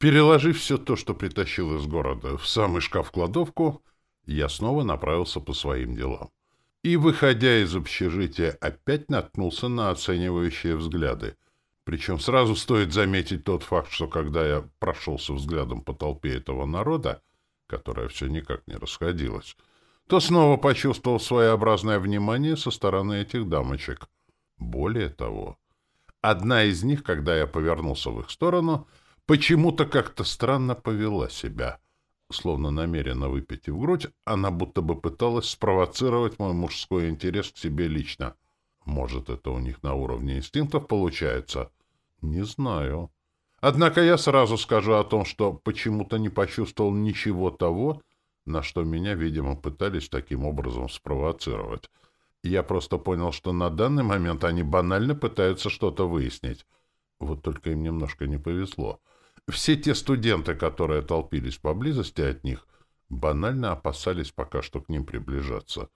Переложив все то, что притащил из города, в самый шкаф-кладовку, я снова направился по своим делам. И, выходя из общежития, опять наткнулся на оценивающие взгляды. Причем сразу стоит заметить тот факт, что когда я прошелся взглядом по толпе этого народа, которая все никак не расходилась, то снова почувствовал своеобразное внимание со стороны этих дамочек. Более того, одна из них, когда я повернулся в их сторону — почему-то как-то странно повела себя. Словно намеренно выпитив грудь, она будто бы пыталась спровоцировать мой мужской интерес к себе лично. Может, это у них на уровне инстинктов получается? Не знаю. Однако я сразу скажу о том, что почему-то не почувствовал ничего того, на что меня, видимо, пытались таким образом спровоцировать. Я просто понял, что на данный момент они банально пытаются что-то выяснить. Вот только им немножко не повезло. Все те студенты, которые толпились поблизости от них, банально опасались пока что к ним приближаться.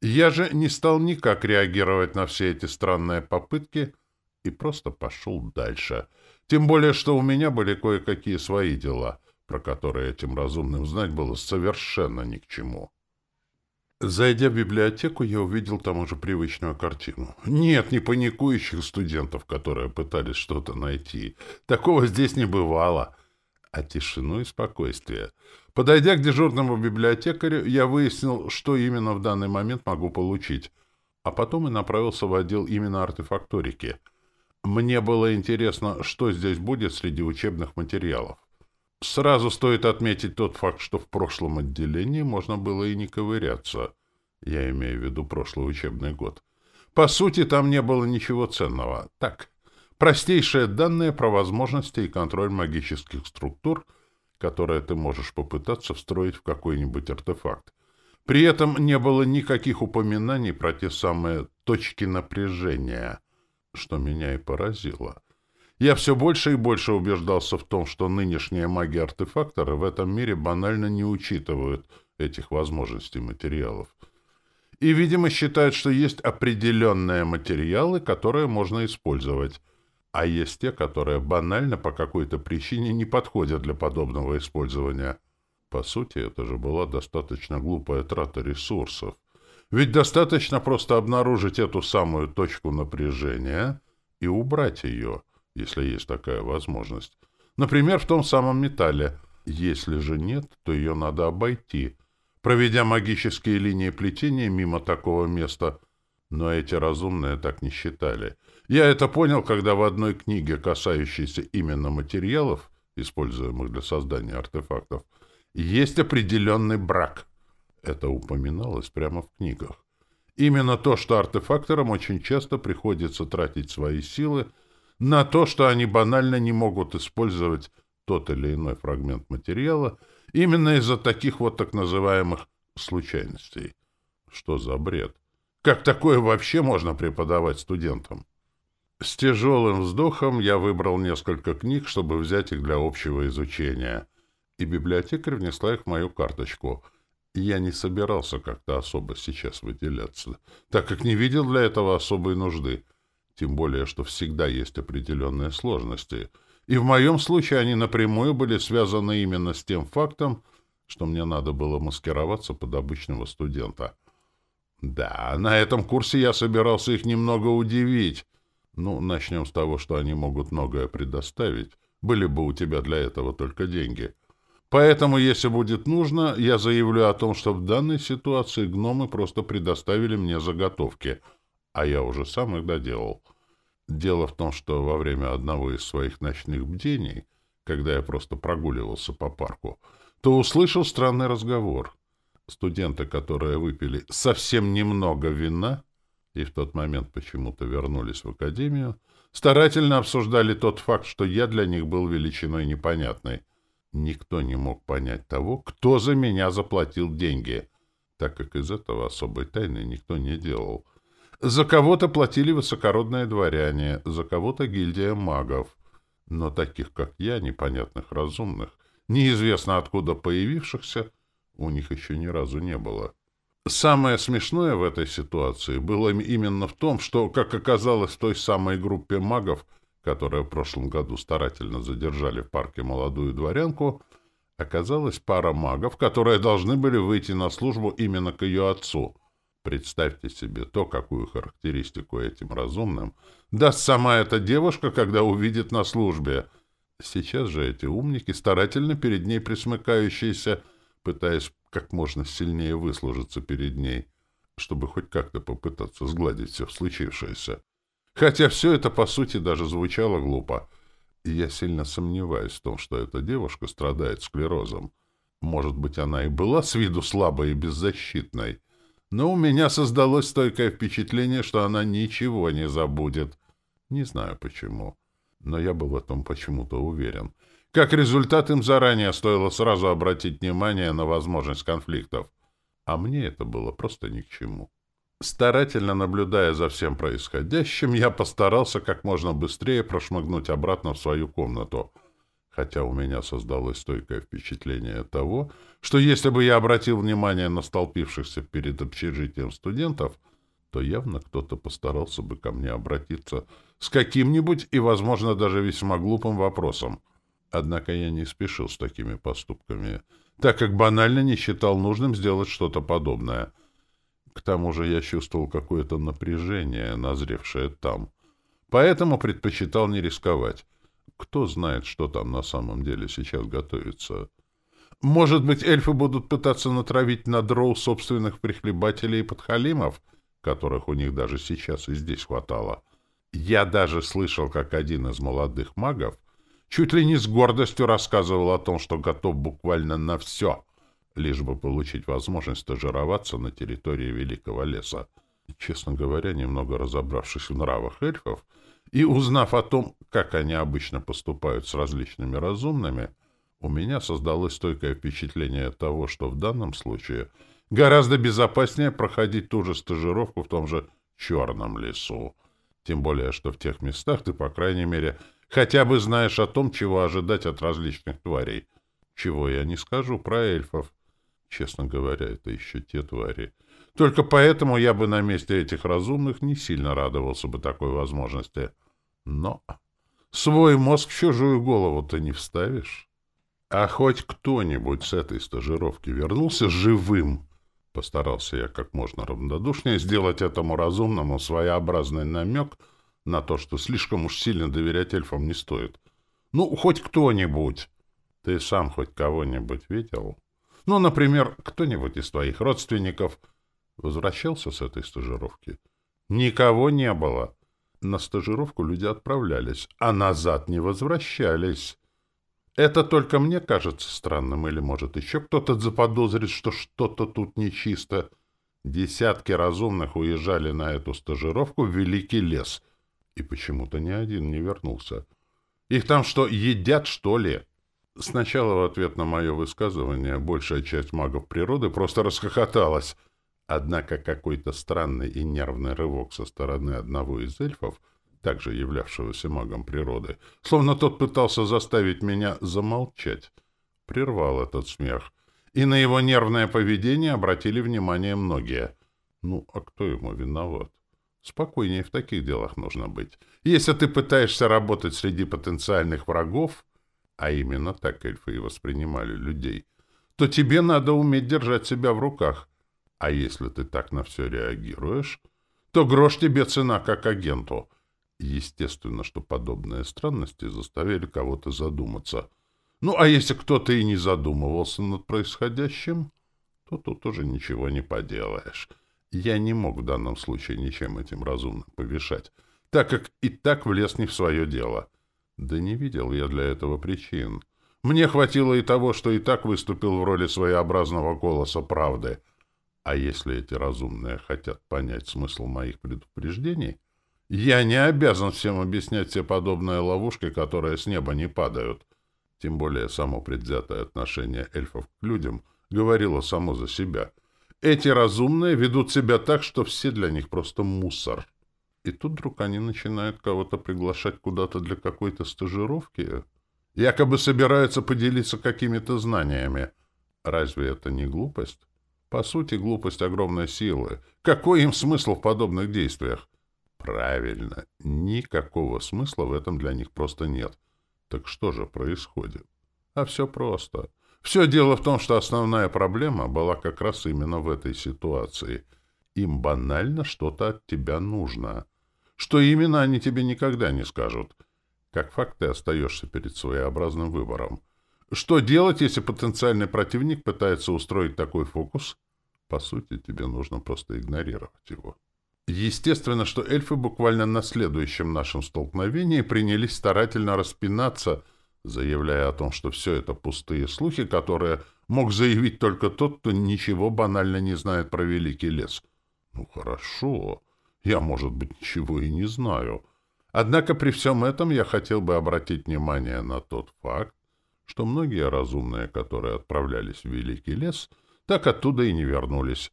Я же не стал никак реагировать на все эти странные попытки и просто пошел дальше. Тем более, что у меня были кое-какие свои дела, про которые этим разумным знать было совершенно ни к чему. Зайдя в библиотеку, я увидел там уже привычную картину. Нет, не паникующих студентов, которые пытались что-то найти. Такого здесь не бывало. А тишину и спокойствие. Подойдя к дежурному библиотекарю, я выяснил, что именно в данный момент могу получить. А потом и направился в отдел именно артефакторики. Мне было интересно, что здесь будет среди учебных материалов. Сразу стоит отметить тот факт, что в прошлом отделении можно было и не ковыряться. Я имею в виду прошлый учебный год. По сути, там не было ничего ценного. Так, простейшие данные про возможности и контроль магических структур, которые ты можешь попытаться встроить в какой-нибудь артефакт. При этом не было никаких упоминаний про те самые точки напряжения, что меня и поразило. Я все больше и больше убеждался в том, что нынешние маги-артефакторы в этом мире банально не учитывают этих возможностей материалов. И, видимо, считают, что есть определенные материалы, которые можно использовать, а есть те, которые банально по какой-то причине не подходят для подобного использования. По сути, это же была достаточно глупая трата ресурсов. Ведь достаточно просто обнаружить эту самую точку напряжения и убрать ее — если есть такая возможность. Например, в том самом металле. Если же нет, то ее надо обойти, проведя магические линии плетения мимо такого места. Но эти разумные так не считали. Я это понял, когда в одной книге, касающейся именно материалов, используемых для создания артефактов, есть определенный брак. Это упоминалось прямо в книгах. Именно то, что артефакторам очень часто приходится тратить свои силы на то, что они банально не могут использовать тот или иной фрагмент материала именно из-за таких вот так называемых случайностей. Что за бред? Как такое вообще можно преподавать студентам? С тяжелым вздохом я выбрал несколько книг, чтобы взять их для общего изучения, и библиотекарь внесла их в мою карточку. Я не собирался как-то особо сейчас выделяться, так как не видел для этого особой нужды — тем более, что всегда есть определенные сложности. И в моем случае они напрямую были связаны именно с тем фактом, что мне надо было маскироваться под обычного студента. Да, на этом курсе я собирался их немного удивить. Ну, начнем с того, что они могут многое предоставить. Были бы у тебя для этого только деньги. Поэтому, если будет нужно, я заявлю о том, что в данной ситуации гномы просто предоставили мне заготовки — а я уже сам их доделал. Дело в том, что во время одного из своих ночных бдений, когда я просто прогуливался по парку, то услышал странный разговор. Студенты, которые выпили совсем немного вина и в тот момент почему-то вернулись в академию, старательно обсуждали тот факт, что я для них был величиной непонятной. Никто не мог понять того, кто за меня заплатил деньги, так как из этого особой тайны никто не делал — за кого-то платили высокородные дворяне, за кого-то гильдия магов. Но таких, как я, непонятных разумных, неизвестно откуда появившихся, у них еще ни разу не было. Самое смешное в этой ситуации было именно в том, что, как оказалось в той самой группе магов, которое в прошлом году старательно задержали в парке молодую дворянку, оказалась пара магов, которые должны были выйти на службу именно к ее отцу. Представьте себе то, какую характеристику этим разумным даст сама эта девушка, когда увидит на службе. Сейчас же эти умники, старательно перед ней присмыкающиеся, пытаясь как можно сильнее выслужиться перед ней, чтобы хоть как-то попытаться сгладить все случившееся. Хотя все это, по сути, даже звучало глупо. И я сильно сомневаюсь в том, что эта девушка страдает склерозом. Может быть, она и была с виду слабой и беззащитной, но у меня создалось стойкое впечатление, что она ничего не забудет. Не знаю почему, но я был в этом почему-то уверен. Как результат, им заранее стоило сразу обратить внимание на возможность конфликтов. А мне это было просто ни к чему. Старательно наблюдая за всем происходящим, я постарался как можно быстрее прошмыгнуть обратно в свою комнату, хотя у меня создалось стойкое впечатление того, что если бы я обратил внимание на столпившихся перед общежитием студентов, то явно кто-то постарался бы ко мне обратиться с каким-нибудь и, возможно, даже весьма глупым вопросом. Однако я не спешил с такими поступками, так как банально не считал нужным сделать что-то подобное — к тому же я чувствовал какое-то напряжение, назревшее там. Поэтому предпочитал не рисковать. Кто знает, что там на самом деле сейчас готовится. Может быть, эльфы будут пытаться натравить на дроу собственных прихлебателей и подхалимов, которых у них даже сейчас и здесь хватало. Я даже слышал, как один из молодых магов чуть ли не с гордостью рассказывал о том, что готов буквально на все — лишь бы получить возможность стажироваться на территории Великого леса. Честно говоря, немного разобравшись в нравах эльфов и узнав о том, как они обычно поступают с различными разумными, у меня создалось стойкое впечатление того, что в данном случае гораздо безопаснее проходить ту же стажировку в том же черном лесу. Тем более, что в тех местах ты, по крайней мере, хотя бы знаешь о том, чего ожидать от различных тварей. Чего я не скажу про эльфов. Честно говоря, это еще те твари. Только поэтому я бы на месте этих разумных не сильно радовался бы такой возможности. Но свой мозг в чужую голову ты не вставишь. А хоть кто-нибудь с этой стажировки вернулся живым, постарался я как можно равнодушнее сделать этому разумному своеобразный намек на то, что слишком уж сильно доверять эльфам не стоит. Ну, хоть кто-нибудь. Ты сам хоть кого-нибудь видел? — ну, например, кто-нибудь из твоих родственников возвращался с этой стажировки? Никого не было. На стажировку люди отправлялись, а назад не возвращались. Это только мне кажется странным, или, может, еще кто-то заподозрит, что что-то тут нечисто. Десятки разумных уезжали на эту стажировку в Великий лес, и почему-то ни один не вернулся. Их там что, едят, что ли? Сначала в ответ на мое высказывание большая часть магов природы просто расхохоталась. Однако какой-то странный и нервный рывок со стороны одного из эльфов, также являвшегося магом природы, словно тот пытался заставить меня замолчать, прервал этот смех. И на его нервное поведение обратили внимание многие. Ну, а кто ему виноват? Спокойнее в таких делах нужно быть. Если ты пытаешься работать среди потенциальных врагов, а именно так эльфы и воспринимали людей, то тебе надо уметь держать себя в руках. А если ты так на все реагируешь, то грош тебе цена как агенту. Естественно, что подобные странности заставили кого-то задуматься. Ну, а если кто-то и не задумывался над происходящим, то тут уже ничего не поделаешь. Я не мог в данном случае ничем этим разумным повешать, так как и так влез не в свое дело — да не видел я для этого причин. Мне хватило и того, что и так выступил в роли своеобразного голоса правды. А если эти разумные хотят понять смысл моих предупреждений, я не обязан всем объяснять все подобные ловушки, которые с неба не падают. Тем более само предвзятое отношение эльфов к людям говорило само за себя. Эти разумные ведут себя так, что все для них просто мусор. И тут вдруг они начинают кого-то приглашать куда-то для какой-то стажировки. Якобы собираются поделиться какими-то знаниями. Разве это не глупость? По сути, глупость огромной силы. Какой им смысл в подобных действиях? Правильно, никакого смысла в этом для них просто нет. Так что же происходит? А все просто. Все дело в том, что основная проблема была как раз именно в этой ситуации. Им банально что-то от тебя нужно. Что именно, они тебе никогда не скажут. Как факт, ты остаешься перед своеобразным выбором. Что делать, если потенциальный противник пытается устроить такой фокус? По сути, тебе нужно просто игнорировать его. Естественно, что эльфы буквально на следующем нашем столкновении принялись старательно распинаться, заявляя о том, что все это пустые слухи, которые мог заявить только тот, кто ничего банально не знает про Великий лес. Ну, хорошо. Я, может быть, ничего и не знаю. Однако при всем этом я хотел бы обратить внимание на тот факт, что многие разумные, которые отправлялись в Великий лес, так оттуда и не вернулись.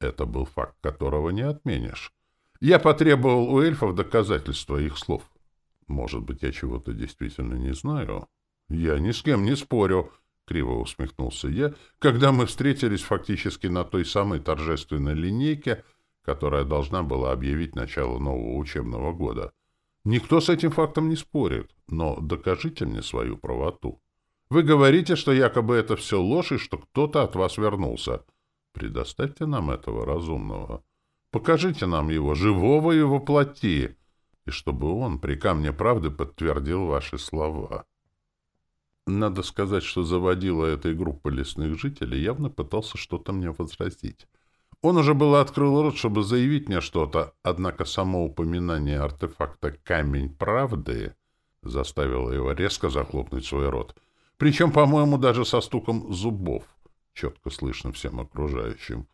Это был факт, которого не отменишь. Я потребовал у эльфов доказательства их слов. Может быть, я чего-то действительно не знаю? Я ни с кем не спорю, — криво усмехнулся я, когда мы встретились фактически на той самой торжественной линейке, которая должна была объявить начало нового учебного года. Никто с этим фактом не спорит, но докажите мне свою правоту. Вы говорите, что якобы это все ложь и что кто-то от вас вернулся. Предоставьте нам этого разумного. Покажите нам его, живого и воплоти, и чтобы он при камне правды подтвердил ваши слова. Надо сказать, что заводила этой группы лесных жителей явно пытался что-то мне возразить. Он уже было открыл рот, чтобы заявить мне что-то, однако само упоминание артефакта «Камень правды» заставило его резко захлопнуть свой рот. Причем, по-моему, даже со стуком зубов, четко слышно всем окружающим.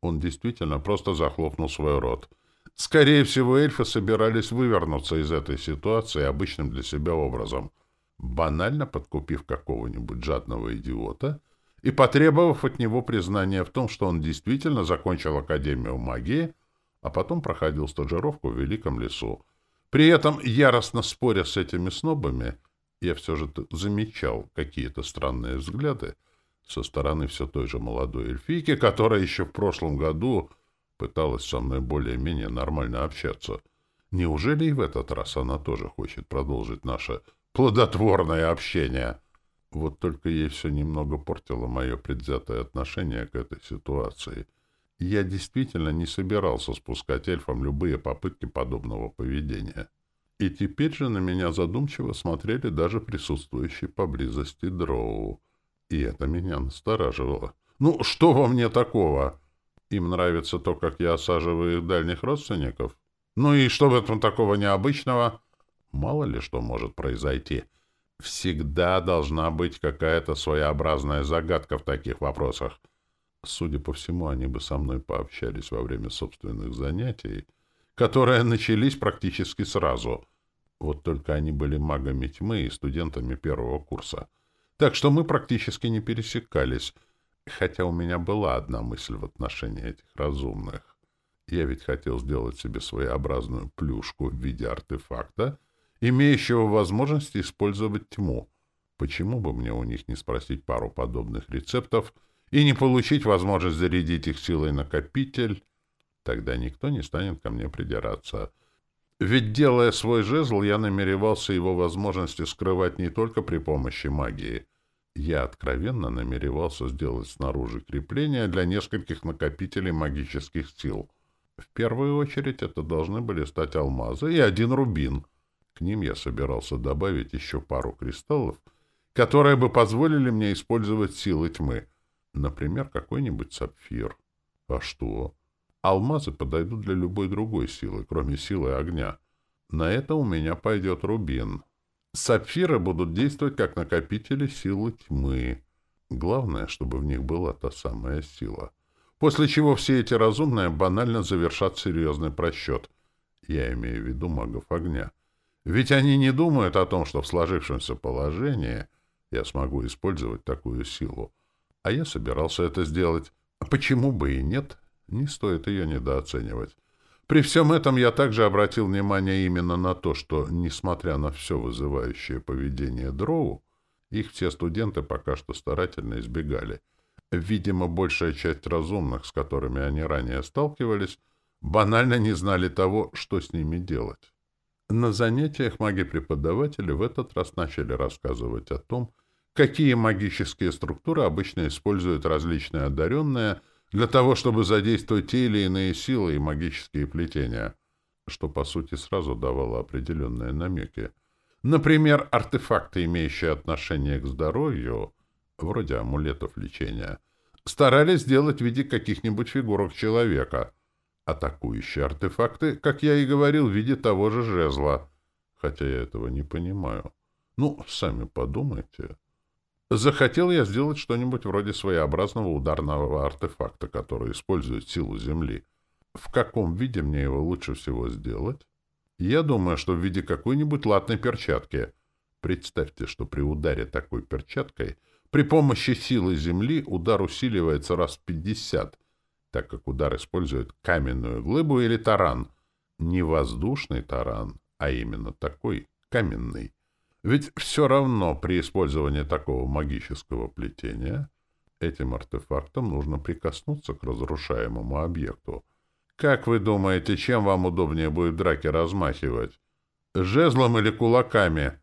Он действительно просто захлопнул свой рот. Скорее всего, эльфы собирались вывернуться из этой ситуации обычным для себя образом, банально подкупив какого-нибудь жадного идиота и потребовав от него признания в том, что он действительно закончил Академию магии, а потом проходил стажировку в Великом лесу. При этом, яростно споря с этими снобами, я все же замечал какие-то странные взгляды, со стороны все той же молодой эльфийки, которая еще в прошлом году пыталась со мной более-менее нормально общаться. Неужели и в этот раз она тоже хочет продолжить наше плодотворное общение? Вот только ей все немного портило мое предвзятое отношение к этой ситуации. Я действительно не собирался спускать эльфам любые попытки подобного поведения. И теперь же на меня задумчиво смотрели даже присутствующие поблизости дроу. И это меня настораживало. Ну, что во мне такого? Им нравится то, как я осаживаю их дальних родственников? Ну и что в этом такого необычного? Мало ли что может произойти. Всегда должна быть какая-то своеобразная загадка в таких вопросах. Судя по всему, они бы со мной пообщались во время собственных занятий, которые начались практически сразу. Вот только они были магами тьмы и студентами первого курса — так что мы практически не пересекались, хотя у меня была одна мысль в отношении этих разумных. Я ведь хотел сделать себе своеобразную плюшку в виде артефакта, имеющего возможность использовать тьму. Почему бы мне у них не спросить пару подобных рецептов и не получить возможность зарядить их силой накопитель? Тогда никто не станет ко мне придираться. Ведь, делая свой жезл, я намеревался его возможности скрывать не только при помощи магии. Я откровенно намеревался сделать снаружи крепление для нескольких накопителей магических сил. В первую очередь это должны были стать алмазы и один рубин. К ним я собирался добавить еще пару кристаллов, которые бы позволили мне использовать силы тьмы. Например, какой-нибудь сапфир. А что? Алмазы подойдут для любой другой силы, кроме силы огня. На это у меня пойдет рубин. Сапфиры будут действовать как накопители силы тьмы. Главное, чтобы в них была та самая сила. После чего все эти разумные банально завершат серьезный просчет. Я имею в виду магов огня. Ведь они не думают о том, что в сложившемся положении я смогу использовать такую силу. А я собирался это сделать. А почему бы и нет? Не стоит ее недооценивать. При всем этом я также обратил внимание именно на то, что, несмотря на все вызывающее поведение Дроу, их все студенты пока что старательно избегали. Видимо, большая часть разумных, с которыми они ранее сталкивались, банально не знали того, что с ними делать. На занятиях маги-преподаватели в этот раз начали рассказывать о том, какие магические структуры обычно используют различные одаренные для того, чтобы задействовать те или иные силы и магические плетения, что, по сути, сразу давало определенные намеки. Например, артефакты, имеющие отношение к здоровью, вроде амулетов лечения, старались сделать в виде каких-нибудь фигурок человека. Атакующие артефакты, как я и говорил, в виде того же жезла. Хотя я этого не понимаю. Ну, сами подумайте. Захотел я сделать что-нибудь вроде своеобразного ударного артефакта, который использует силу Земли. В каком виде мне его лучше всего сделать? Я думаю, что в виде какой-нибудь латной перчатки. Представьте, что при ударе такой перчаткой при помощи силы Земли удар усиливается раз в 50, так как удар использует каменную глыбу или таран. Не воздушный таран, а именно такой, каменный. Ведь все равно при использовании такого магического плетения этим артефактом нужно прикоснуться к разрушаемому объекту — как вы думаете, чем вам удобнее будет в драке размахивать? Жезлом или кулаками?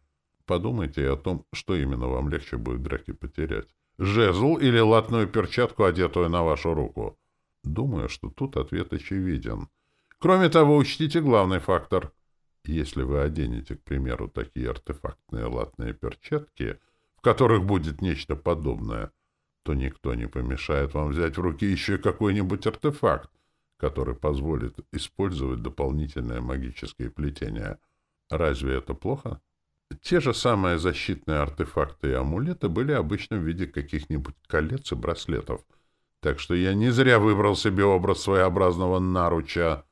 Подумайте о том, что именно вам легче будет в драке потерять. Жезл или латную перчатку, одетую на вашу руку? Думаю, что тут ответ очевиден. Кроме того, учтите главный фактор. Если вы оденете, к примеру, такие артефактные латные перчатки, в которых будет нечто подобное, то никто не помешает вам взять в руки еще какой-нибудь артефакт, который позволит использовать дополнительное магическое плетение. Разве это плохо? Те же самые защитные артефакты и амулеты были обычно в виде каких-нибудь колец и браслетов. Так что я не зря выбрал себе образ своеобразного наруча.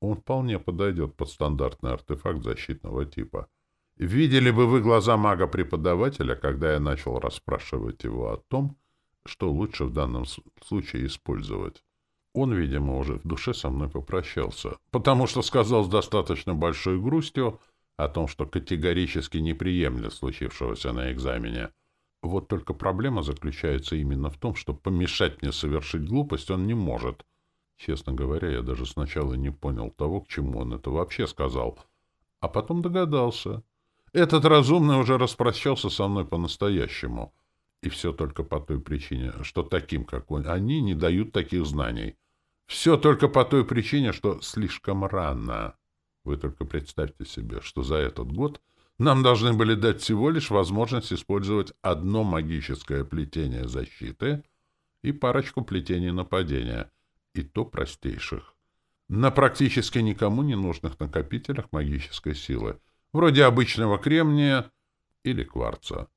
Он вполне подойдет под стандартный артефакт защитного типа. Видели бы вы глаза мага-преподавателя, когда я начал расспрашивать его о том, что лучше в данном случае использовать. Он, видимо, уже в душе со мной попрощался, потому что сказал с достаточно большой грустью о том, что категорически не приемлет случившегося на экзамене. Вот только проблема заключается именно в том, что помешать мне совершить глупость он не может. Честно говоря, я даже сначала не понял того, к чему он это вообще сказал, а потом догадался. Этот разумный уже распрощался со мной по-настоящему. И все только по той причине, что таким, как он, они не дают таких знаний. Все только по той причине, что слишком рано. Вы только представьте себе, что за этот год нам должны были дать всего лишь возможность использовать одно магическое плетение защиты и парочку плетений нападения, и то простейших. На практически никому не нужных накопителях магической силы, вроде обычного кремния или кварца.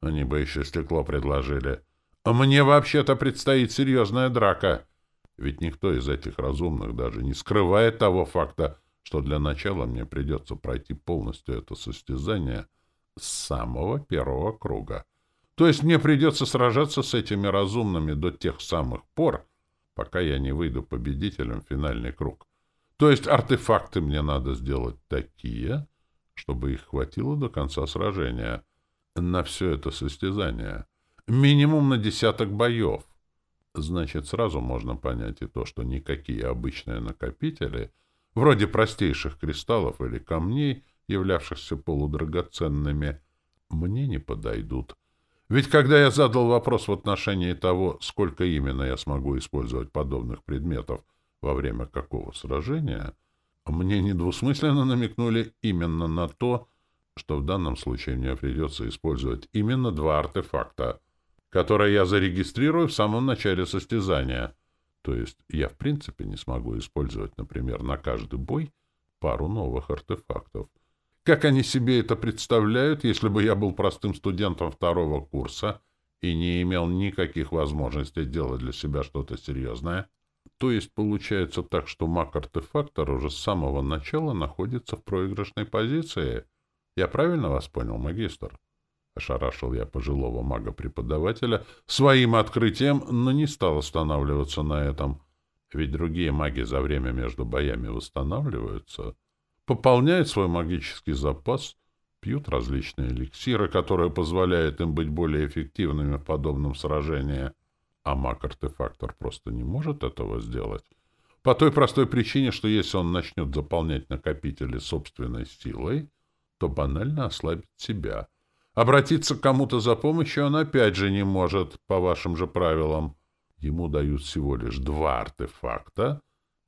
Они бы еще стекло предложили. А мне вообще-то предстоит серьезная драка — ведь никто из этих разумных даже не скрывает того факта, что для начала мне придется пройти полностью это состязание с самого первого круга. То есть мне придется сражаться с этими разумными до тех самых пор, пока я не выйду победителем в финальный круг. То есть артефакты мне надо сделать такие, чтобы их хватило до конца сражения. На все это состязание. Минимум на десяток боев. Значит, сразу можно понять и то, что никакие обычные накопители, вроде простейших кристаллов или камней, являвшихся полудрагоценными, мне не подойдут. Ведь когда я задал вопрос в отношении того, сколько именно я смогу использовать подобных предметов во время какого сражения, мне недвусмысленно намекнули именно на то, что в данном случае мне придется использовать именно два артефакта — которое я зарегистрирую в самом начале состязания. То есть я в принципе не смогу использовать, например, на каждый бой пару новых артефактов. Как они себе это представляют, если бы я был простым студентом второго курса и не имел никаких возможностей делать для себя что-то серьезное? То есть получается так, что маг-артефактор уже с самого начала находится в проигрышной позиции. Я правильно вас понял, магистр? Ошарашил я пожилого мага-преподавателя своим открытием, но не стал останавливаться на этом. Ведь другие маги за время между боями восстанавливаются, пополняют свой магический запас, пьют различные эликсиры, которые позволяют им быть более эффективными в подобном сражении. А маг-артефактор просто не может этого сделать. По той простой причине, что если он начнет заполнять накопители собственной силой, то банально ослабит себя. Обратиться к кому-то за помощью он опять же не может, по вашим же правилам. Ему дают всего лишь два артефакта,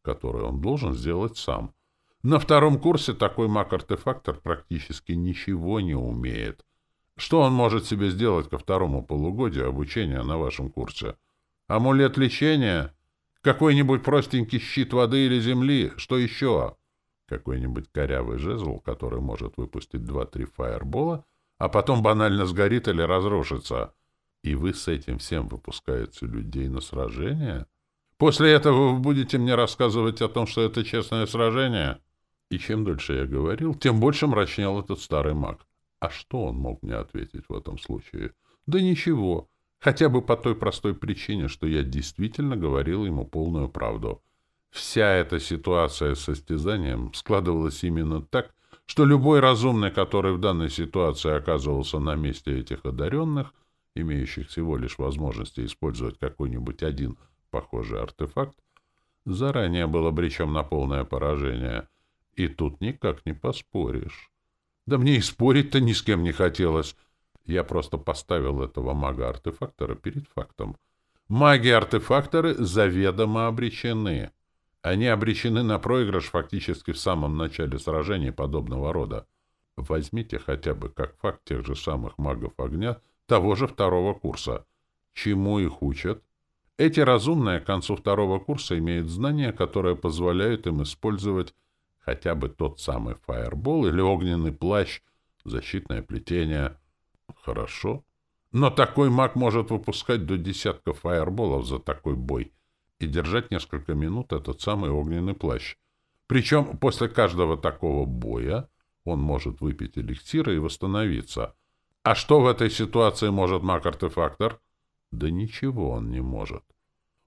которые он должен сделать сам. На втором курсе такой маг-артефактор практически ничего не умеет. Что он может себе сделать ко второму полугодию обучения на вашем курсе? Амулет лечения? Какой-нибудь простенький щит воды или земли? Что еще? Какой-нибудь корявый жезл, который может выпустить два-три фаербола, а потом банально сгорит или разрушится. И вы с этим всем выпускаете людей на сражение? После этого вы будете мне рассказывать о том, что это честное сражение? И чем дольше я говорил, тем больше мрачнел этот старый маг. А что он мог мне ответить в этом случае? Да ничего. Хотя бы по той простой причине, что я действительно говорил ему полную правду. Вся эта ситуация с состязанием складывалась именно так, что любой разумный, который в данной ситуации оказывался на месте этих одаренных, имеющих всего лишь возможности использовать какой-нибудь один похожий артефакт, заранее был обречен на полное поражение. И тут никак не поспоришь. Да мне и спорить-то ни с кем не хотелось. Я просто поставил этого мага-артефактора перед фактом. Маги-артефакторы заведомо обречены. Они обречены на проигрыш фактически в самом начале сражений подобного рода. Возьмите хотя бы как факт тех же самых магов огня того же второго курса. Чему их учат? Эти разумные к концу второго курса имеют знания, которые позволяют им использовать хотя бы тот самый фаербол или огненный плащ, защитное плетение. Хорошо. Но такой маг может выпускать до десятка фаерболов за такой бой и держать несколько минут этот самый огненный плащ. Причем после каждого такого боя он может выпить эликсира и восстановиться. А что в этой ситуации может маг-артефактор? Да ничего он не может.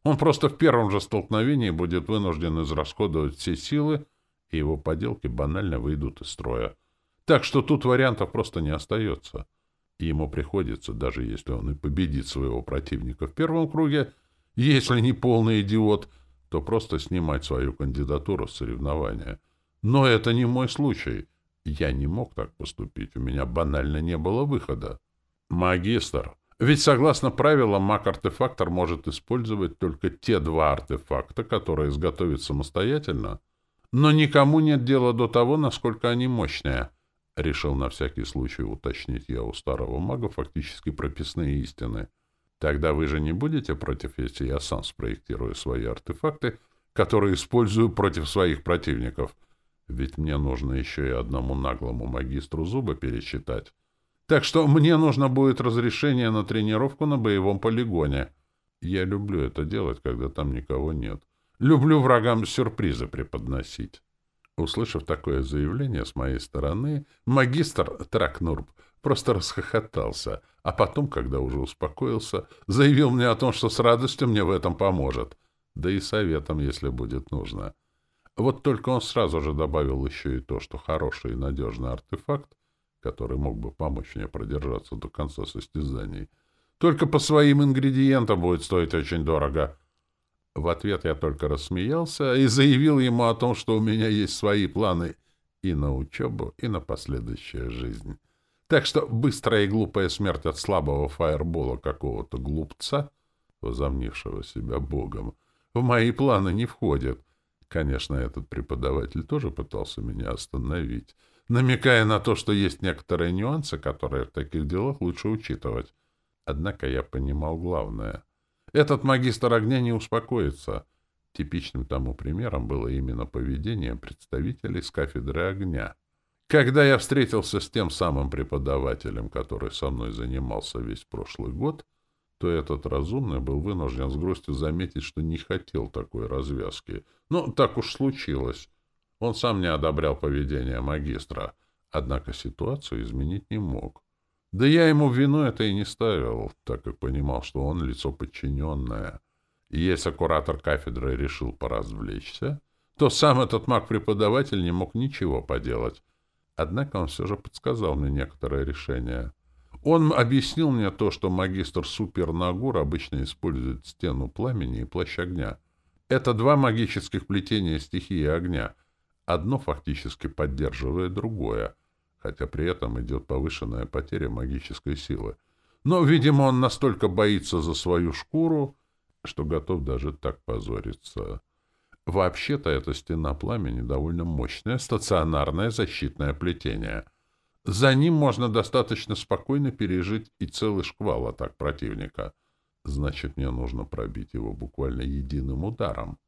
Он просто в первом же столкновении будет вынужден израсходовать все силы, и его поделки банально выйдут из строя. Так что тут вариантов просто не остается. И ему приходится, даже если он и победит своего противника в первом круге, если не полный идиот, то просто снимать свою кандидатуру с соревнования. Но это не мой случай. Я не мог так поступить, у меня банально не было выхода. Магистр. Ведь согласно правилам, маг-артефактор может использовать только те два артефакта, которые изготовит самостоятельно — но никому нет дела до того, насколько они мощные. Решил на всякий случай уточнить я у старого мага фактически прописные истины. Тогда вы же не будете против, если я сам спроектирую свои артефакты, которые использую против своих противников. Ведь мне нужно еще и одному наглому магистру зубы пересчитать. Так что мне нужно будет разрешение на тренировку на боевом полигоне. Я люблю это делать, когда там никого нет. — Люблю врагам сюрпризы преподносить. Услышав такое заявление с моей стороны, магистр Тракнурб просто расхохотался, а потом, когда уже успокоился, заявил мне о том, что с радостью мне в этом поможет, да и советом, если будет нужно. Вот только он сразу же добавил еще и то, что хороший и надежный артефакт, который мог бы помочь мне продержаться до конца состязаний, только по своим ингредиентам будет стоить очень дорого — в ответ я только рассмеялся и заявил ему о том, что у меня есть свои планы и на учебу, и на последующую жизнь. Так что быстрая и глупая смерть от слабого фаербола какого-то глупца, возомнившего себя богом, в мои планы не входит. Конечно, этот преподаватель тоже пытался меня остановить, намекая на то, что есть некоторые нюансы, которые в таких делах лучше учитывать. Однако я понимал главное — этот магистр огня не успокоится. Типичным тому примером было именно поведение представителей с кафедры огня. Когда я встретился с тем самым преподавателем, который со мной занимался весь прошлый год, то этот разумный был вынужден с грустью заметить, что не хотел такой развязки. Ну, так уж случилось. Он сам не одобрял поведение магистра, однако ситуацию изменить не мог. Да я ему вину это и не ставил, так как понимал, что он лицо подчиненное. И если куратор кафедры решил поразвлечься, то сам этот маг-преподаватель не мог ничего поделать. Однако он все же подсказал мне некоторое решение. Он объяснил мне то, что магистр Супер Нагур обычно использует стену пламени и плащ огня. Это два магических плетения стихии огня. Одно фактически поддерживает другое, хотя при этом идет повышенная потеря магической силы. Но, видимо, он настолько боится за свою шкуру, что готов даже так позориться. Вообще-то эта стена пламени довольно мощное стационарное защитное плетение. За ним можно достаточно спокойно пережить и целый шквал атак противника — Значит, мне нужно пробить его буквально единым ударом.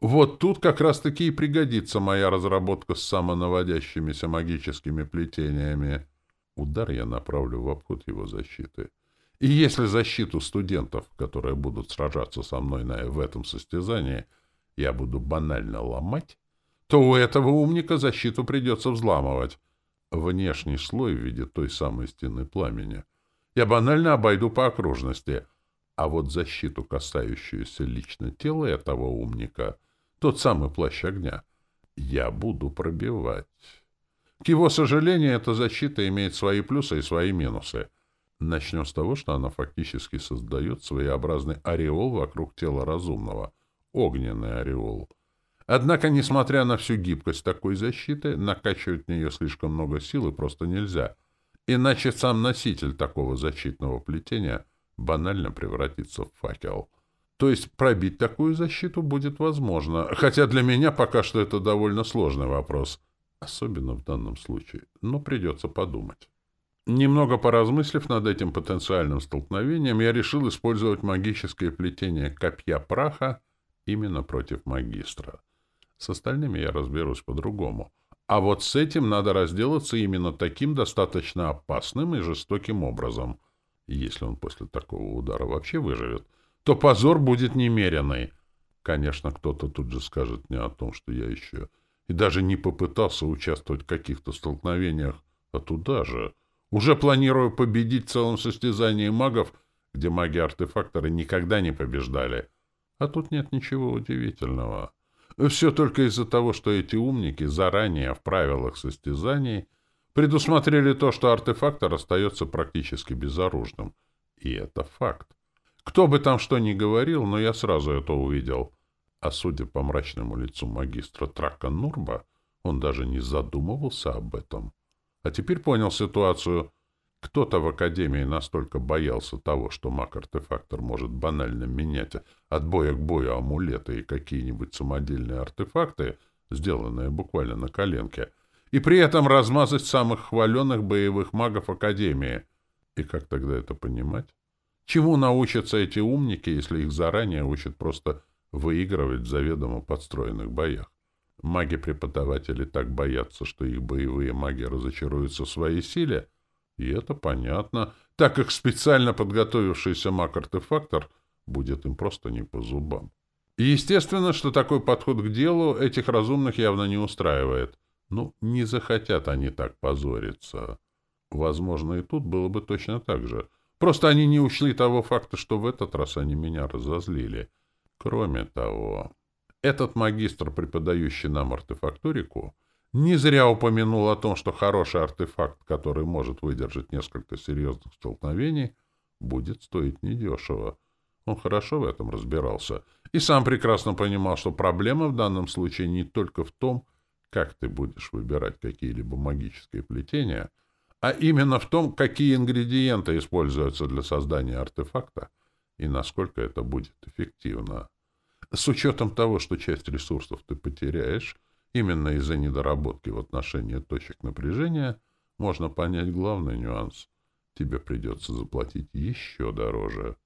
Вот тут как раз-таки и пригодится моя разработка с самонаводящимися магическими плетениями. Удар я направлю в обход его защиты. И если защиту студентов, которые будут сражаться со мной на, в этом состязании, я буду банально ломать, то у этого умника защиту придется взламывать. Внешний слой в виде той самой стены пламени. Я банально обойду по окружности — а вот защиту, касающуюся лично тела этого умника, тот самый плащ огня, я буду пробивать. К его сожалению, эта защита имеет свои плюсы и свои минусы. Начнем с того, что она фактически создает своеобразный ореол вокруг тела разумного. Огненный ореол. Однако, несмотря на всю гибкость такой защиты, накачивать в нее слишком много силы просто нельзя. Иначе сам носитель такого защитного плетения — банально превратиться в факел. То есть пробить такую защиту будет возможно, хотя для меня пока что это довольно сложный вопрос, особенно в данном случае, но придется подумать. Немного поразмыслив над этим потенциальным столкновением, я решил использовать магическое плетение копья праха именно против магистра. С остальными я разберусь по-другому. А вот с этим надо разделаться именно таким достаточно опасным и жестоким образом — если он после такого удара вообще выживет, то позор будет немеренный. Конечно, кто-то тут же скажет мне о том, что я еще и даже не попытался участвовать в каких-то столкновениях, а туда же. Уже планирую победить в целом состязании магов, где маги-артефакторы никогда не побеждали. А тут нет ничего удивительного. Все только из-за того, что эти умники заранее в правилах состязаний предусмотрели то, что артефактор остается практически безоружным. И это факт. Кто бы там что ни говорил, но я сразу это увидел. А судя по мрачному лицу магистра Трака Нурба, он даже не задумывался об этом. А теперь понял ситуацию. Кто-то в Академии настолько боялся того, что маг-артефактор может банально менять от боя к бою амулеты и какие-нибудь самодельные артефакты, сделанные буквально на коленке — и при этом размазать самых хваленных боевых магов Академии. И как тогда это понимать? Чему научатся эти умники, если их заранее учат просто выигрывать в заведомо подстроенных боях? Маги-преподаватели так боятся, что их боевые маги разочаруются в своей силе, и это понятно, так как специально подготовившийся маг-артефактор будет им просто не по зубам. Естественно, что такой подход к делу этих разумных явно не устраивает — ну, не захотят они так позориться. Возможно, и тут было бы точно так же. Просто они не учли того факта, что в этот раз они меня разозлили. Кроме того, этот магистр, преподающий нам артефакторику, не зря упомянул о том, что хороший артефакт, который может выдержать несколько серьезных столкновений, будет стоить недешево. Он хорошо в этом разбирался и сам прекрасно понимал, что проблема в данном случае не только в том, как ты будешь выбирать какие-либо магические плетения, а именно в том, какие ингредиенты используются для создания артефакта и насколько это будет эффективно. С учетом того, что часть ресурсов ты потеряешь, именно из-за недоработки в отношении точек напряжения, можно понять главный нюанс. Тебе придется заплатить еще дороже.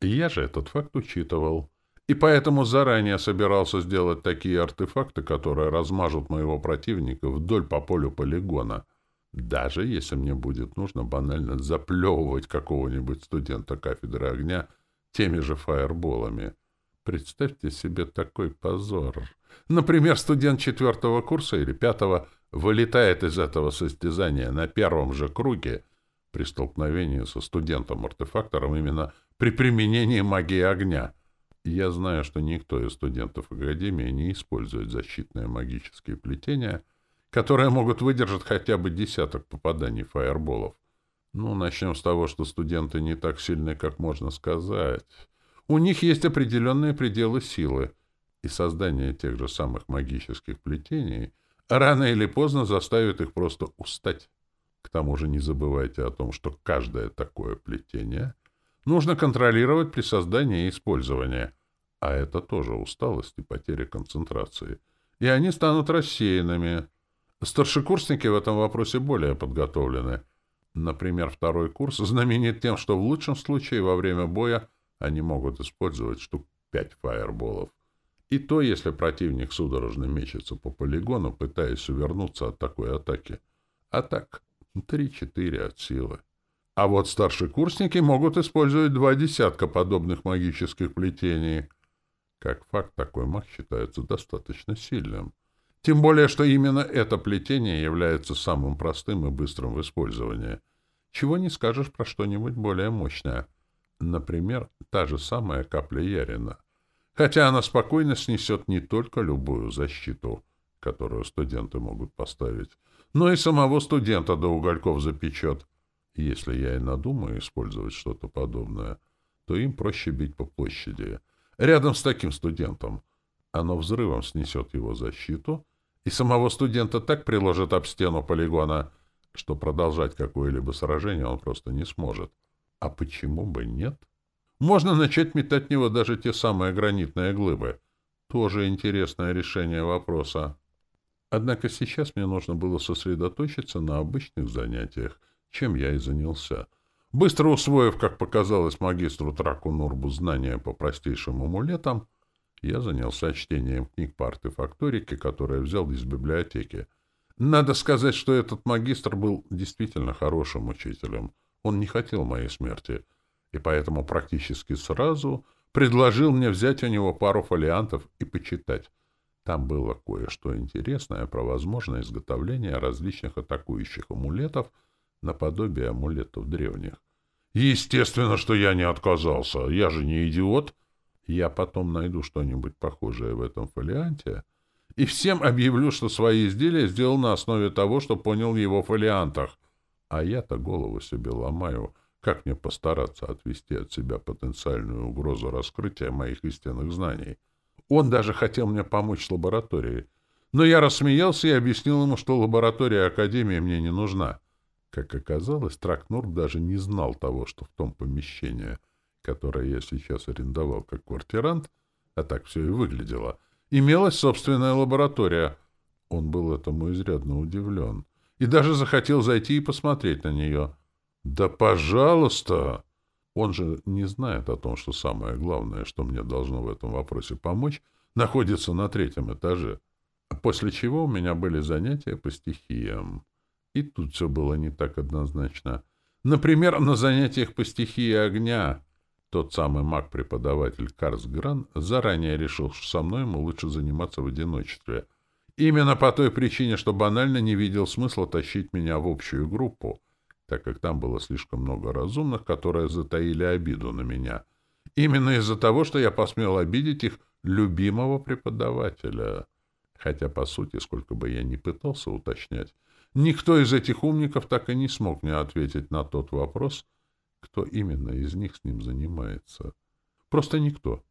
Я же этот факт учитывал и поэтому заранее собирался сделать такие артефакты, которые размажут моего противника вдоль по полю полигона, даже если мне будет нужно банально заплевывать какого-нибудь студента кафедры огня теми же фаерболами. Представьте себе такой позор. Например, студент четвертого курса или пятого вылетает из этого состязания на первом же круге при столкновении со студентом-артефактором именно при применении магии огня — я знаю, что никто из студентов Академии не использует защитные магические плетения, которые могут выдержать хотя бы десяток попаданий фаерболов. Ну, начнем с того, что студенты не так сильны, как можно сказать. У них есть определенные пределы силы. И создание тех же самых магических плетений рано или поздно заставит их просто устать. К тому же не забывайте о том, что каждое такое плетение нужно контролировать при создании и использовании, а это тоже усталость и потеря концентрации. И они станут рассеянными. Старшекурсники в этом вопросе более подготовлены. Например, второй курс знаменит тем, что в лучшем случае во время боя они могут использовать штук пять фаерболов. И то, если противник судорожно мечется по полигону, пытаясь увернуться от такой атаки. А так, три-четыре от силы. А вот старшекурсники могут использовать два десятка подобных магических плетений. Как факт, такой маг считается достаточно сильным. Тем более, что именно это плетение является самым простым и быстрым в использовании. Чего не скажешь про что-нибудь более мощное. Например, та же самая капля Ярина. Хотя она спокойно снесет не только любую защиту, которую студенты могут поставить, но и самого студента до угольков запечет. Если я и надумаю использовать что-то подобное, то им проще бить по площади. Рядом с таким студентом. Оно взрывом снесет его защиту, и самого студента так приложит об стену полигона, что продолжать какое-либо сражение он просто не сможет. А почему бы нет? Можно начать метать в него даже те самые гранитные глыбы. Тоже интересное решение вопроса. Однако сейчас мне нужно было сосредоточиться на обычных занятиях, чем я и занялся. Быстро усвоив, как показалось магистру Траку Нурбу, знания по простейшим амулетам, я занялся чтением книг по артефакторике, которые взял из библиотеки. Надо сказать, что этот магистр был действительно хорошим учителем. Он не хотел моей смерти, и поэтому практически сразу предложил мне взять у него пару фолиантов и почитать. Там было кое-что интересное про возможное изготовление различных атакующих амулетов — наподобие амулетов древних. Естественно, что я не отказался. Я же не идиот. Я потом найду что-нибудь похожее в этом фолианте и всем объявлю, что свои изделия сделал на основе того, что понял в его фолиантах. А я-то голову себе ломаю, как мне постараться отвести от себя потенциальную угрозу раскрытия моих истинных знаний. Он даже хотел мне помочь с лабораторией. Но я рассмеялся и объяснил ему, что лаборатория Академии мне не нужна. Как оказалось, Тракнур даже не знал того, что в том помещении, которое я сейчас арендовал как квартирант, а так все и выглядело, имелась собственная лаборатория. Он был этому изрядно удивлен и даже захотел зайти и посмотреть на нее. «Да пожалуйста!» Он же не знает о том, что самое главное, что мне должно в этом вопросе помочь, находится на третьем этаже. После чего у меня были занятия по стихиям. И тут все было не так однозначно. Например, на занятиях по стихии огня тот самый маг-преподаватель Карс Гран заранее решил, что со мной ему лучше заниматься в одиночестве. Именно по той причине, что банально не видел смысла тащить меня в общую группу, так как там было слишком много разумных, которые затаили обиду на меня. Именно из-за того, что я посмел обидеть их любимого преподавателя. Хотя, по сути, сколько бы я ни пытался уточнять, Никто из этих умников так и не смог мне ответить на тот вопрос, кто именно из них с ним занимается. Просто никто.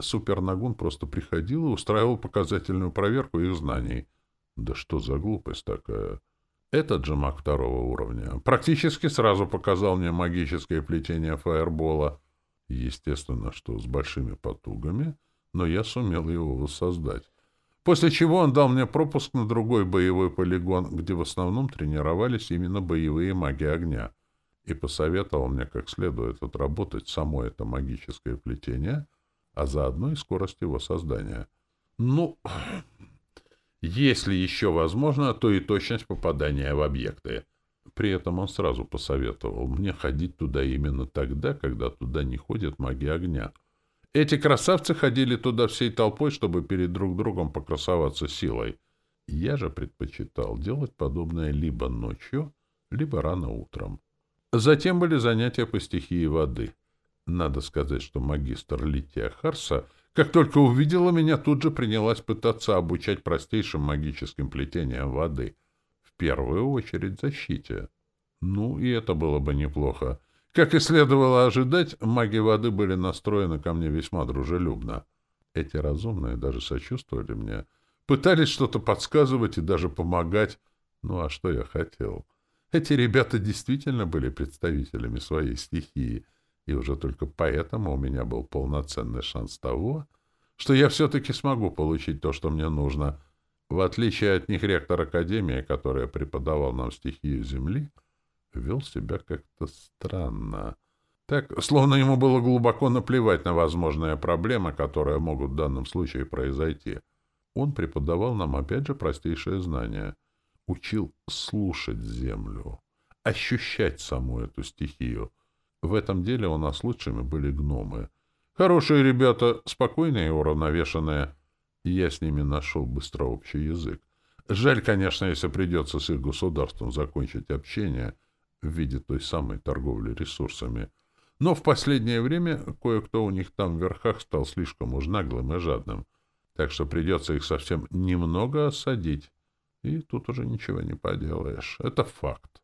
Супернагун просто приходил и устраивал показательную проверку их знаний. Да что за глупость такая? Этот же маг второго уровня практически сразу показал мне магическое плетение фаербола. Естественно, что с большими потугами, но я сумел его воссоздать. После чего он дал мне пропуск на другой боевой полигон, где в основном тренировались именно боевые маги огня, и посоветовал мне как следует отработать само это магическое плетение, а заодно и скорость его создания. Ну, если еще возможно, то и точность попадания в объекты. При этом он сразу посоветовал мне ходить туда именно тогда, когда туда не ходят маги огня — эти красавцы ходили туда всей толпой, чтобы перед друг другом покрасоваться силой. Я же предпочитал делать подобное либо ночью, либо рано утром. Затем были занятия по стихии воды. Надо сказать, что магистр Лития Харса, как только увидела меня, тут же принялась пытаться обучать простейшим магическим плетениям воды. В первую очередь защите. Ну, и это было бы неплохо. Как и следовало ожидать, маги воды были настроены ко мне весьма дружелюбно. Эти разумные даже сочувствовали мне, пытались что-то подсказывать и даже помогать. Ну а что я хотел? Эти ребята действительно были представителями своей стихии, и уже только поэтому у меня был полноценный шанс того, что я все-таки смогу получить то, что мне нужно. В отличие от них, ректор Академии, который преподавал нам стихию Земли, вел себя как-то странно. Так, словно ему было глубоко наплевать на возможные проблемы, которые могут в данном случае произойти. Он преподавал нам опять же простейшее знание. Учил слушать землю, ощущать саму эту стихию. В этом деле у нас лучшими были гномы. Хорошие ребята, спокойные и уравновешенные. Я с ними нашел быстро общий язык. Жаль, конечно, если придется с их государством закончить общение в виде той самой торговли ресурсами — но в последнее время кое-кто у них там в верхах стал слишком уж наглым и жадным, так что придется их совсем немного осадить. И тут уже ничего не поделаешь. Это факт.